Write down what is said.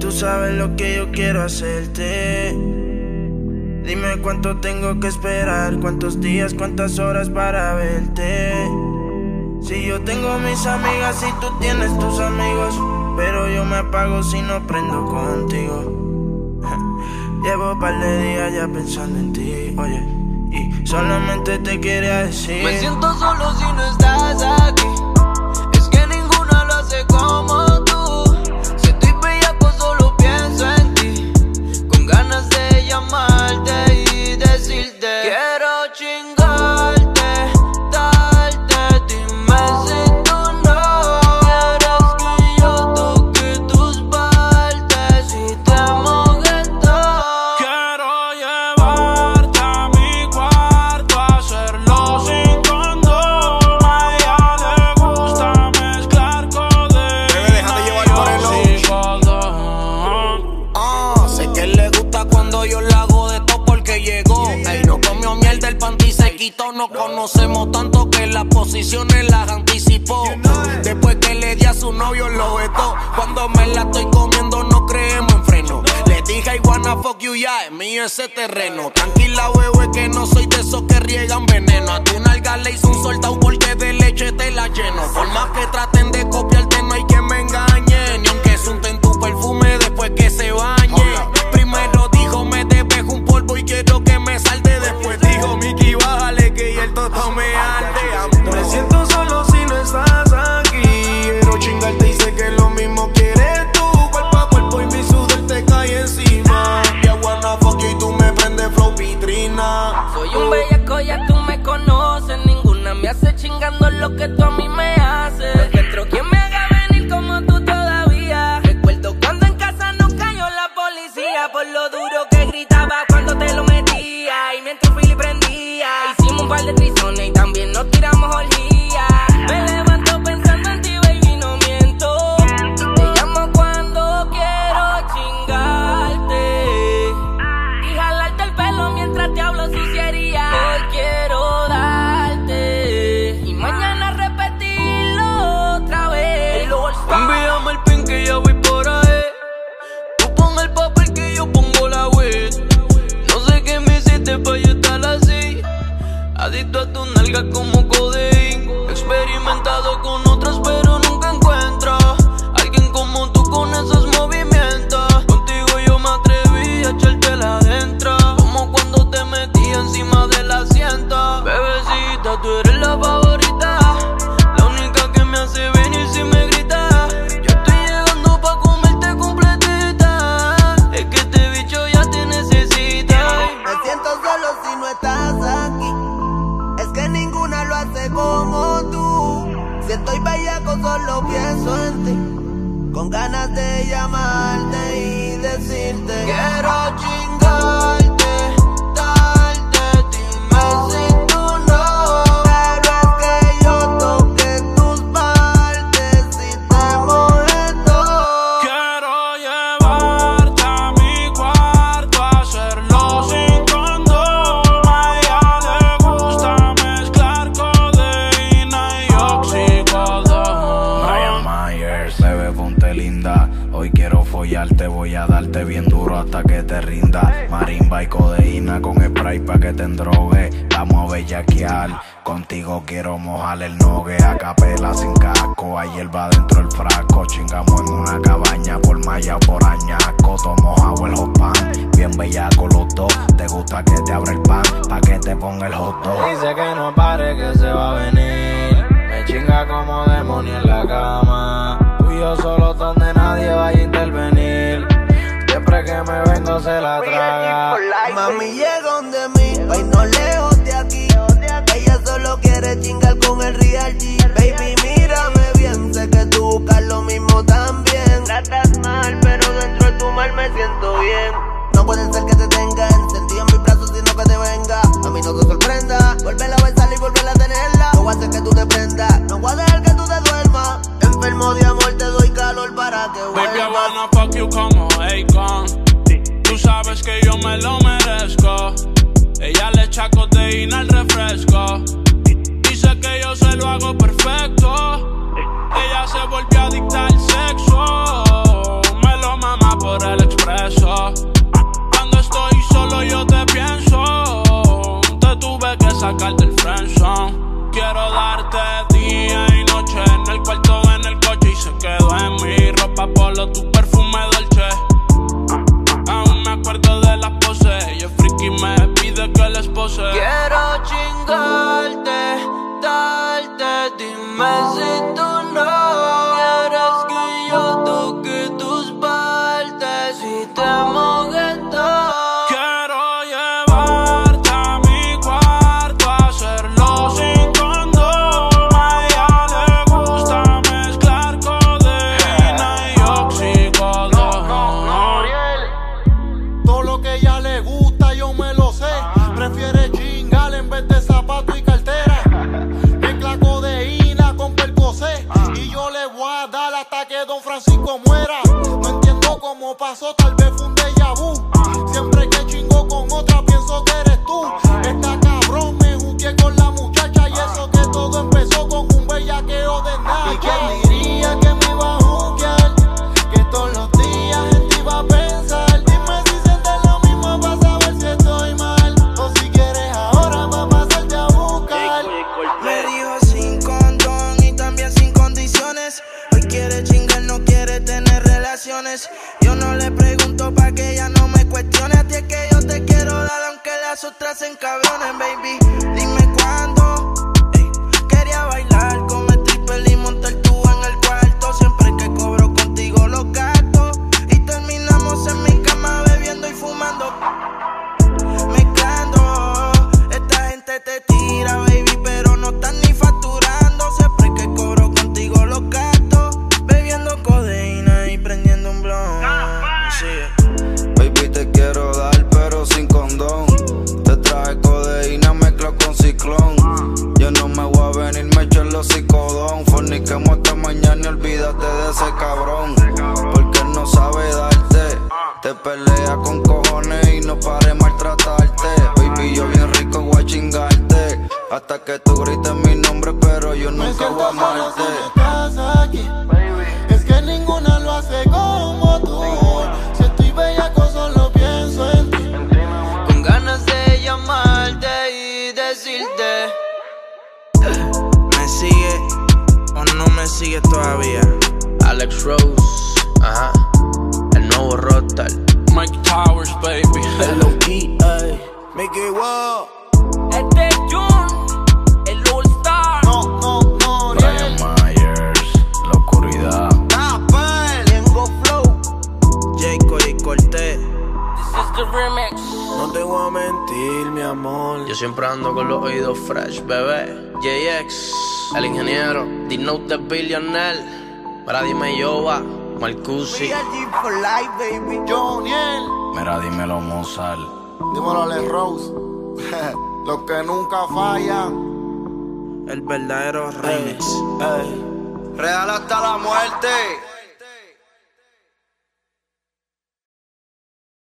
Tú sabes lo que yo quiero hacerte. Dime cuánto tengo que esperar, cuántos días, cuántas horas para verte. Si yo tengo mis amigas y tú tienes tus amigos, pero yo me apago si no prendo contigo. Llevo un par de días ya pensando en ti, oye, y solamente te quería decir. Me siento solo si no estás aquí. Conocemos tanto que las posiciones las anticipó. Después que le di a su novio, lo vetó. Cuando me la estoy comiendo, no creemos en freno. Le dije, I wanna fuck you, ya, es mío ese terreno. Tranquila, bebé, que no soy de esos que riegan veneno. A tu nalga le hice un soldado porque de leche te la lleno. Por más que traten de copiarte, no hay que me engañen. Ni aunque sunten tu perfume después que se bañe. Un par de trizones y también nos tiramos Adicto a tu nalga como codeín. Experimentado con otras, pero nunca encuentro alguien como tú con esos movimientos. Contigo yo me atreví a echártela adentro. Como cuando te metí encima del asiento. Bebecita, tú eres la favorita. Como tú. Si estoy bellaco, solo pienso en ti. Con ganas de llamarte y decirte: Quiero chingarte, Hoy quiero follarte, voy a darte bien duro hasta que te rinda. Marimba y codeína con spray pa' que te endrogue. Vamos a bellaquear. Contigo quiero mojar el nogue a capela sin casco. Hay hierba dentro del frasco. Chingamos en una cabaña por malla o por añasco. Tomo agua el hot pan. Bien bellaco los dos. Te gusta que te abra el pan pa' que te ponga el hot dog. Dice que no pare, que se va a venir. Me chinga como demonio en la cama. Tú y yo solo donde se la traga. Mami, llega donde mí, pa' no lejos de aquí. Ella solo quiere chingar con el Real G. Baby, mírame bien, sé que tú buscas lo mismo también. Tratas mal, pero dentro de tu mal me siento bien. No puede ser que te tenga encendido en mis brazos, sino que te venga. A mí no te sorprenda, volverla a besar y volverla a tenerla. No voy a hacer que tú te prendas, no voy a dejar que tú te duermas. Enfermo de amor, te doy calor para que Baby, I vuelvas. wanna fuck you como Akon. Tú sabes que yo me lo merezco. Ella le echa coteína al refresco. Dice que yo se lo hago perfecto. Ella se volvió adicta al sexo. Me lo mama por el expreso. Cuando estoy solo yo te pienso. Te tuve que sacar del friendzone. Quiero darte día y noche en el cuarto, en el coche y se quedó en mi ropa polo, tu perfume dolce. Quiero chingarte, darte, dime si vez de zapato y Yo no le pregunto pa' que ella no me cuestione. A ti es que yo te quiero dar, aunque las otras se encabronen, y olvídate de ese cabrón. Porque él no sabe darte. Te pelea con cojones y no pare maltratarte. Baby, yo bien rico voy a chingarte. Hasta que tú grites mi nombre, pero yo nunca voy a amarte. Rose, ajá, el nuevo Rockstar. Mike Towers, baby. Mickey Wow. Este es Jun, el All Star. No, no, no, Brian Myers, la oscuridad. Tengo flow. Jacob y Cortés. This is the remix. No te voy a mentir, mi amor. Yo siempre ando con los oídos fresh, bebé. JX, el ingeniero. The Note the Billionaire. Para dime Yoba, Marcusi. For life, baby. Joniel. Mira, dímelo, Mozart. Dímelo a Les Rose. Los que nunca fallan. El verdadero remix. Real hasta la muerte.